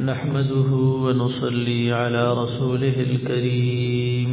نحمده ونصلي على رسوله الكريم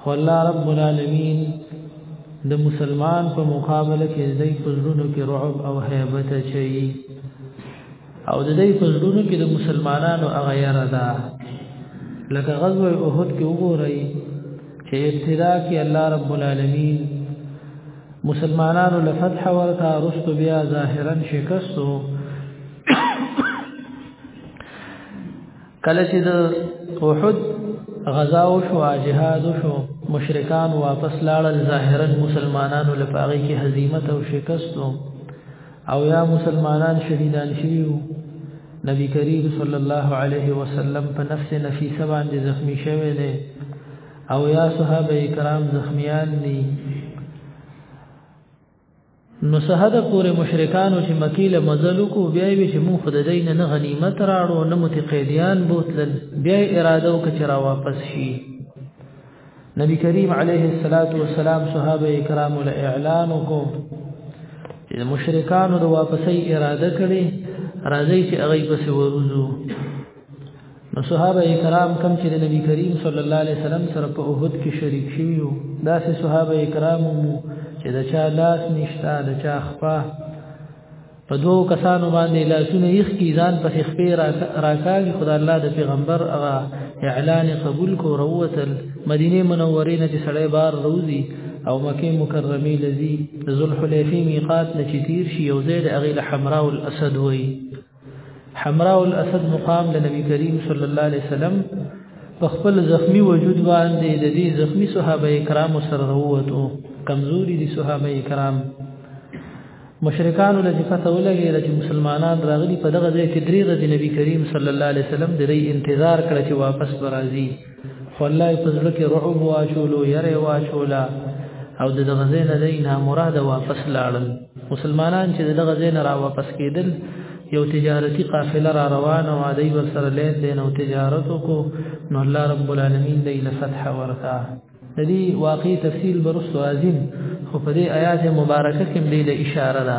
خو الله رب العالمین د مسلمان په مقابله کې د دې پزړونو کې رعب او هیبت چي او د دې پزړونو کې د مسلمانانو هغه یاره ده لکه غزوه احد کې وګورئ چې ابتدا کې الله رب العالمین مسلمانانو له فتح ورکا رست بیا ظاهرا شکستو کله چې د احد غزا او شو جهاد شو مشرکان واپس لاړل ظاهرا مسلمانانو لپاره کې هزیمت او شکست او یا مسلمانان شهیدان شیو نبی کریم صلی الله علیه وسلم په نفس نفیسه باندې زخمی شوه دی او یا صحابه کرام زخمیان دي نو سهده پورې مشرکانو چې مکی له مزلو کو بیا وی چې مون خدای دین نه غنیمت راړو نه متقیدیان بوتلل بیا اراده وکړه چې را واپس شي نبی کریم علیه الصلاۃ والسلام صحابه کرام له اعلان کو چې مشرکانو د واپسې اراده کړي راځي چې هغه پس ورزو نو صحابه کرام کم چې د نبی کریم صلی الله علیه وسلم سره په احد کې شریک شوي وو دا سه صحابه کرام مو چې د چا لاس نشتا د چا خپا په دوو کسانو باندې لاسونه یې خې ځان په خپې راکاږي خدای الله د پیغمبر هغه اعلان قبول کو روتل مدینه منورې نه چې سړی بار روزي او مکه مکرمه لذي ذل حلیفه میقات نه چې تیر شي یو زید اغه حمراء الاسد وای حمراء الاسد مقام د نبی کریم صلی الله علیه وسلم په خپل زخمی وجود باندې د دې زخمی صحابه کرام سره وروته کمزوري دي صحابه کرام مشرکان له پته ولګي چې مسلمانان راغلي په دغه ځای کې درې ورځې نبی کریم صلی الله علیه وسلم د دې انتظار کړ چې واپس راځي والله په زړه کې رعب واچولو یره واچولا او د دغه ځای نه دینه مراد واپس لاړل مسلمانان چې دغه ځای نه را واپس کېدل یو تجارتی قافله را روانه و دی ور سره لین دین او تجارت کو نو الله رب العالمین دی له فتح ورکا د دې واقعي تفصیل برسو عظیم خو په دې آیات مبارکه کې دې له اشاره ده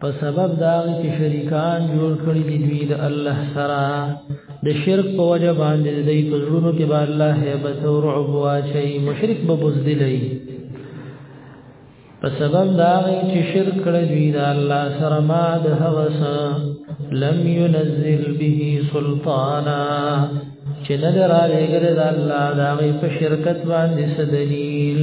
په سبب دا چې شریکان جوړ کړی دي دوی د الله سره د شرک په وجه باندې د دې پزړونو کې به الله هیبت او رعب واچي مشرک به بوزدلې په سبب دا چې شرک کړی دوی د الله سره ما د هغه لم ينزل به سلطانا چې نه درا لګره د الله دا په شرکت باندې سدلیل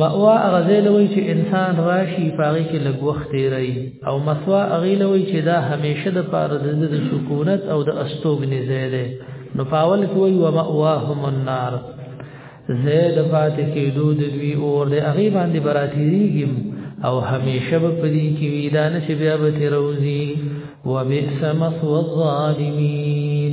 مأوا غزل وی چې انسان راشي پاره کې لږ وخت دی او مثوا غیل وی چې دا همیشه د پاره د سکونت او د استوګنې ځای دی نو پاول کوي و مأواهم النار زید فات کې دود وی اور د اغي باندې براتيږي او همیشه په دې کې وی دا نشي بیا به تروزی وبئس مثوى الظالمين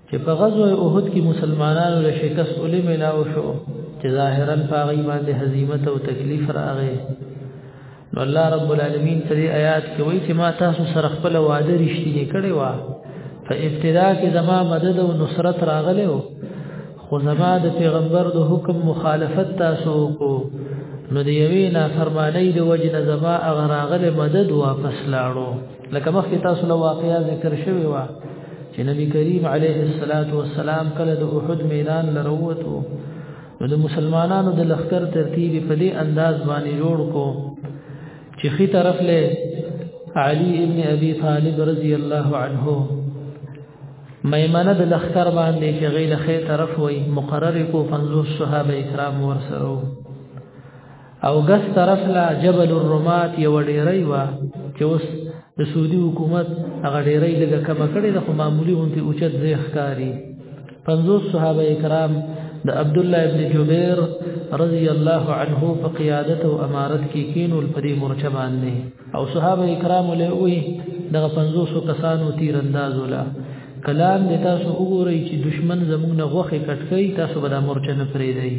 چې په غزوه احد کې مسلمانانو له شکست اولې ملاو شو چې ظاهرا پاغي باندې هزیمت او تکلیف راغی نو الله رب العالمین په دې آیات کې وایي چې ما تاسو سره خپل وعده رښتینی کړی و په ابتدا کې زما مدد او نصرت راغلی و خو زما د پیغمبر د حکم مخالفت تاسو کو نو دی وینا فرمانی د وجنه زما اغراغله مدد واپس لاړو لکه مخکې تاسو له واقعیا ذکر شوی و چې نبی کریم علیه الصلاۃ والسلام کله د احد میدان لروته نو د مسلمانانو د لخر ترتیب په دې انداز باندې جوړ کو چې خي طرف له علی ابن ابي طالب رضی الله عنه میمنه د لخر باندې چې غیله خې طرف وای مقرر کو 50 صحابه کرام ورسره او ګس طرف لا جبل الرمات یو ډیرې و چې اوس د سعودي حکومت هغه ډیرې لګه کم کړي د خو معمولی هونتي اوچت زی ښکاری 50 صحابه کرام د عبد الله ابن جبیر رضی الله عنه په قیادت او امارت کې کینو په دې مرچه باندې او صحابه کرام له وی دغه 500 کسانو تیر انداز ولا کلام د تاسو وګورئ چې دشمن زموږ نه غوخه کټکې تاسو به د مرچه نه پرې دی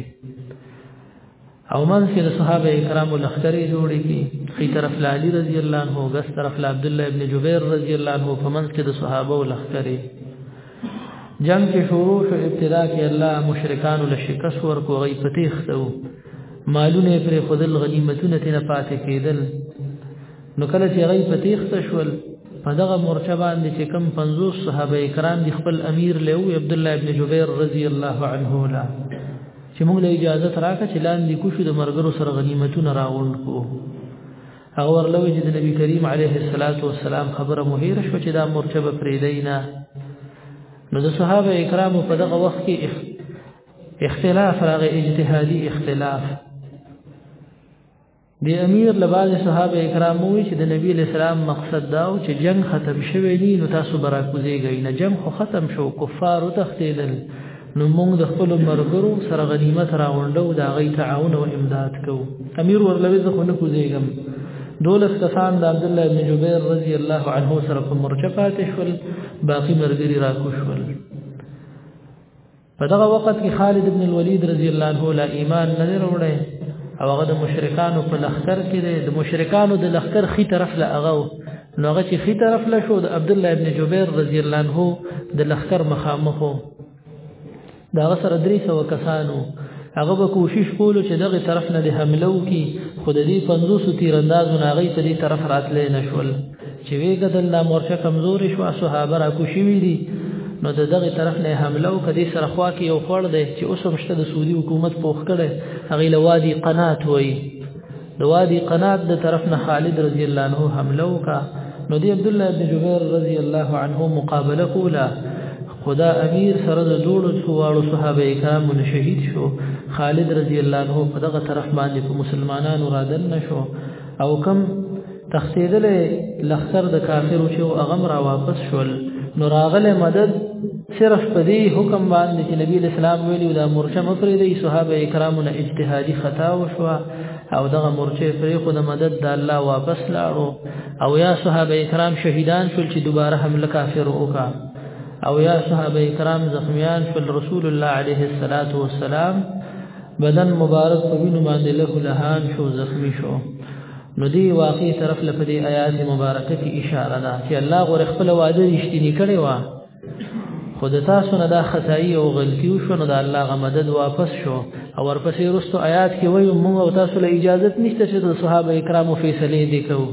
او من سي د صحابه کرامو لخرې جوړې کی خي طرف لا علي رضی الله عنه غس طرف لا عبد الله ابن جبیر رضی الله عنه په من کې د صحابه لخرې جنگ کې شروع شو ابتدا کې الله مشرکان له شکست ورکو غي پتیخ ته مالونه پر خودل غنیمتونه تنه پاتې کېدل نو کله چې غي پتیخ ته شول په دغه مورچه باندې چې کم 50 صحابه کرام د خپل امیر له عبد الله ابن جبیر رضی الله عنه لا چې موږ له اجازه راکړه چې لاندې کوشو د مرګرو سره غنیمتونه راوند کو هغه ورلوي چې د نبی کریم علیه الصلاۃ والسلام خبره مهیر شو چې دا مرچه به پریدینا نو د صحابه کرامو په دغه وخت کې اختلاف راغی اجتهادي اختلاف د امیر لباز صحابه کرام وی چې د نبی اسلام مقصد دا و چې جنگ ختم شوی دی نو تاسو برا کوزیږئ نه جنگ خو ختم شو کفار تختیدل نو موږ د خپل مرګرو سره غنیمت راوړو دا غي تعاون او امداد کو امیر ورلوي زه خو نه کوزیږم دولس کسان د عبد الله بن جبیر رضی الله عنه سره په مرچه پاتې شول باقی مرګري راکوشول په دغه وخت کې خالد ابن الولید رضی الله عنه لا ایمان نه وروړي او هغه د مشرکانو په لخر کې د مشرکانو د لخر خي طرف لا هغه نو هغه چې خي طرف لا شو د عبد الله ابن جبیر رضی الله عنه د لخر مخامخو دا سره درې سو کسانو هغه به کوشش کولو چې دغه طرف نه د حمله وکي خود دې 500 تیر انداز نه غي ته دې طرف راتلې نشول چې وی کتل دا مورچه کمزوري شو صحابه را کوشوي دي نو د دغه طرف نه حمله او کدي سره خوا کې یو خور دی چې اوس هم شته د سعودي حکومت پوښ کړي هغه لوادي قنات وایي د وادي قنات د طرف نه خالد رضی الله عنه حمله وکا نو دی عبد الله بن جبیر رضی الله عنه مقابله کولا خدا امیر سره د جوړ څوالو صحابه کرام شهید شو خالد رضی الله عنه په دغه طرف باندې په مسلمانانو را دن شو او کم تخسیدل لخر د کافرو چې او هغه را واپس شول نو راغله مدد صرف په دې حکم باندې چې نبی اسلام ویلي دا مرچه مفرې دی صحابه کرامو نه اجتهادي خطا وشو او دغه مرچه پرې خو د مدد د الله واپس لاړو او یا صحابه کرام شهیدان شول چې دوباره حمله کافر وکا او یا صحابه کرام زخمیان شول رسول الله علیه الصلاۃ والسلام بدن مبارک په وینو باندې له لهان شو زخمی شو نو دی واقعي طرف له دې آیات مبارکه کې اشاره ده چې الله غوړ خپل وعده رښتینی کړي وا خود تاسو نه دا خدای او غلطي وشو نو دا الله غ مدد واپس شو او ورپسې رستو آیات کې وایو موږ او تاسو له اجازه نشته چې د صحابه کرامو فیصله دي کوو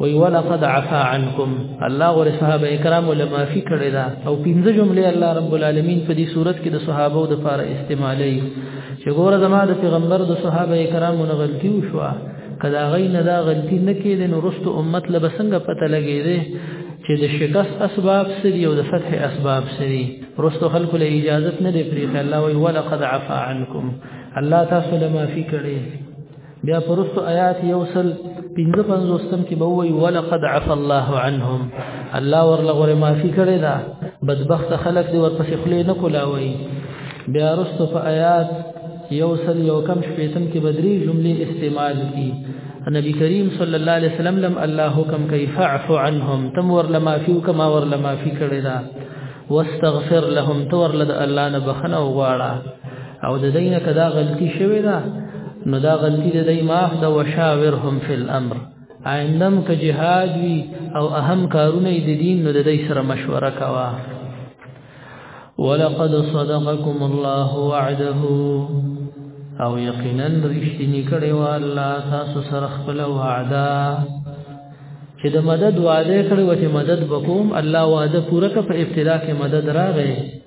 وی ولقد عفا عنكم الله ور صحابه کرام علماء فی کړه دا او پنځه جمله الله رب العالمین په دې صورت کې د صحابه او د فار استعمالي چې ګوره زما د پیغمبر د صحابه کرامو نه غلطي وشو کدا غي نه دا غلطي نه کېد نو رست امت له بسنګ پته لګې دي چې د شکست اسباب سری او د فتح اسباب سری رست خلق له اجازه نه دی پرې الله وی ولقد عفا عنكم الله تاسو لما فی کړه بیا پرستو آیات یوصل پنځه پنځوستم کې به وی ولقد عفى الله عنهم الله ورله غره معافي کړی دا بدبخت خلک دی ورپسې خلې نه کولاوي بیا رستو په آیات یوصل یو کم شپیتم کې بدري جملې استعمال کی نبی کریم صلی الله علیه وسلم لم الله حکم کوي فاعف عنهم تم ورله معافي کما ورله معافي کړی دا واستغفر لهم تور لد الله نه بخنه وغواړه او د دینه کدا غلطی شوی دا نو دا غلطی د دای معاف د وشاورهم فی الامر آیندم که جهاد وی او اهم کارونه د دین نو د دای سره مشوره کوا ولقد صدقكم الله وعده او یقینا رښتینی کړي و الله تاسو سره خپل وعده چې د مدد وعده کړو چې مدد وکوم الله وعده پوره کړ په ابتدا کې مدد راغی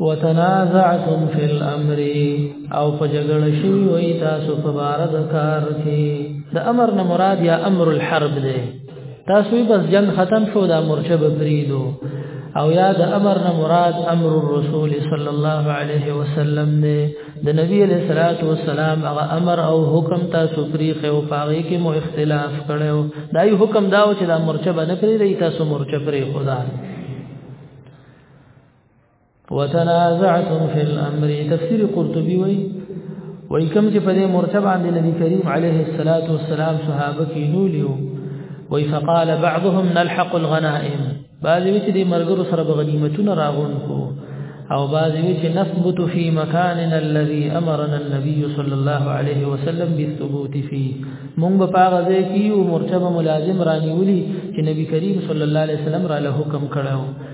وتنازعتم فی الامر او په جګړه شي وي تاسو په بار د کار کې د امر نه مراد یا امر الحرب دی تاسو بس جنگ ختم شو دا مرچه به پریدو او یا د امر نه مراد امر الرسول صلی الله علیه وسلم دی د نبی علیہ الصلوۃ والسلام هغه امر او حکم تاسو پریخ او پاغي کې مو اختلاف کړو دای حکم داو چې دا مرچه باندې پری دی تاسو مرچه پری خدا وتنازعتم في الامر تفسير قرطبي وي وای کوم چې په دې مرتبه باندې نبی کریم علیه الصلاۃ والسلام صحابه کې نولیو وای فقال بعضهم نلحق الغنائم بعض وی چې دې مرګرو سره غنیمتونه راغون کو او بعض وی چې نثبت فی مکاننا الذي امرنا النبي صلی الله علیه وسلم بالثبوت فيه مونږ په هغه ځای کې یو مرتبه ملازم رانیولی چې نبی کریم صلی الله علیه وسلم را له حکم کړو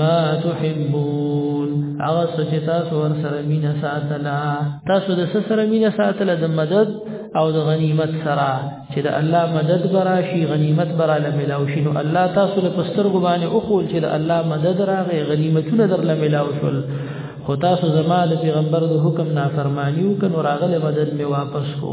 ما تحبون هغه سچ تاسو ور سره مینا ساتلا تاسو د سره مینا ساتلا د مدد او د غنیمت سره چې د الله مدد براشي غنیمت براله ملاو شي نو الله تاسو له پستر ګبانه او خول چې د الله مدد راغې غنیمتونه در له ملاو شول خو تاسو زما د پیغمبر د حکم نافرمانی وکړو راغله مدد می واپس کو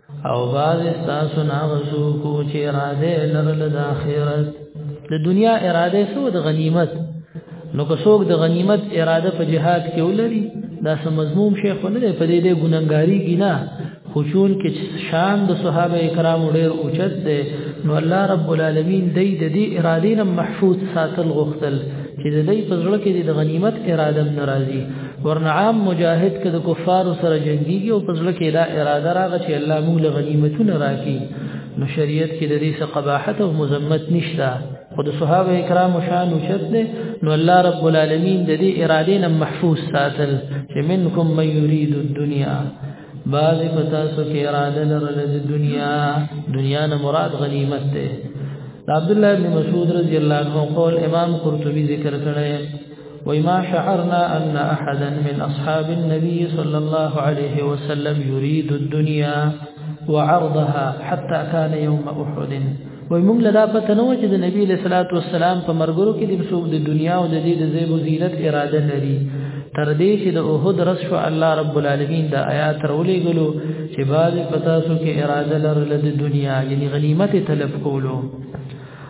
او باز تاسو نه غسو کو چې اراده لرل د اخرت د دنیا اراده سو د غنیمت نو که څوک د غنیمت اراده په جهاد کې ولري دا سم مضموم شیخ نه دی په دې د ګننګاری کې نه خشون کې شان د صحابه کرام ډېر اوچت دی نو الله رب العالمین دې د دې ارادې نه محفوظ ساتل غوښتل چې د دې په ځړ کې د غنیمت اراده ناراضي ورنعام مجاهد کده کفار سره جنگيږي او په ځل کې دا اراده راغی چې الله موږ له غنیمتونو راکړي نو شریعت کې د دې څخه قباحت او مذمت نشته خود صحابه کرام شان اوچت دي نو الله رب العالمین د دې اراده نه محفوظ ساتل چې منکم من یرید الدنیا بعض پتا سو کې اراده لرله د دنیا دنیا نه مراد غنیمت ده عبد الله بن مسعود رضی الله عنه قول امام قرطبي ذکر کړی وای ما شعرنا ان احدا من اصحاب النبي صلى الله عليه وسلم يريد الدنيا وعرضها حتى كان يوم احد وای موږ لا پته نو چې د نبی له صلوات و سلام په مرګرو کې د څوک د دنیا او د دې د زیب و زینت اراده لري تر دې چې د اوحد رس شو الله رب العالمین د آیات رولې غلو چې باز پتا سو کې اراده لرله د دنیا یعنی غنیمت طلب کولو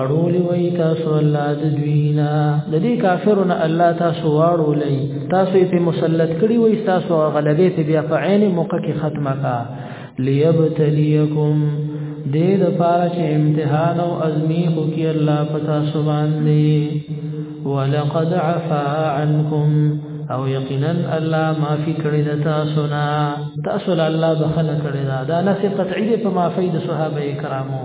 اړولی وای تاسو الله د دوینا د دې کافرونو الله تاسو واړولې تاسو په مسلط کړی وای تاسو غلبې ته بیا په عین موقع کې ختمه کا ليبتليكم دې د پاره چې امتحان او ازمی خو کې الله پتا سو باندې ولقد عفا عنكم او یقینا الله معافي کړی د تاسو نه تاسو الله بخنه کړی دا نه قطعی په معافي د صحابه کرامو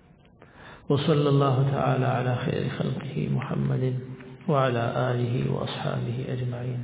وصلى الله تعالى على خير خلقه محمد وعلى آله وأصحابه أجمعين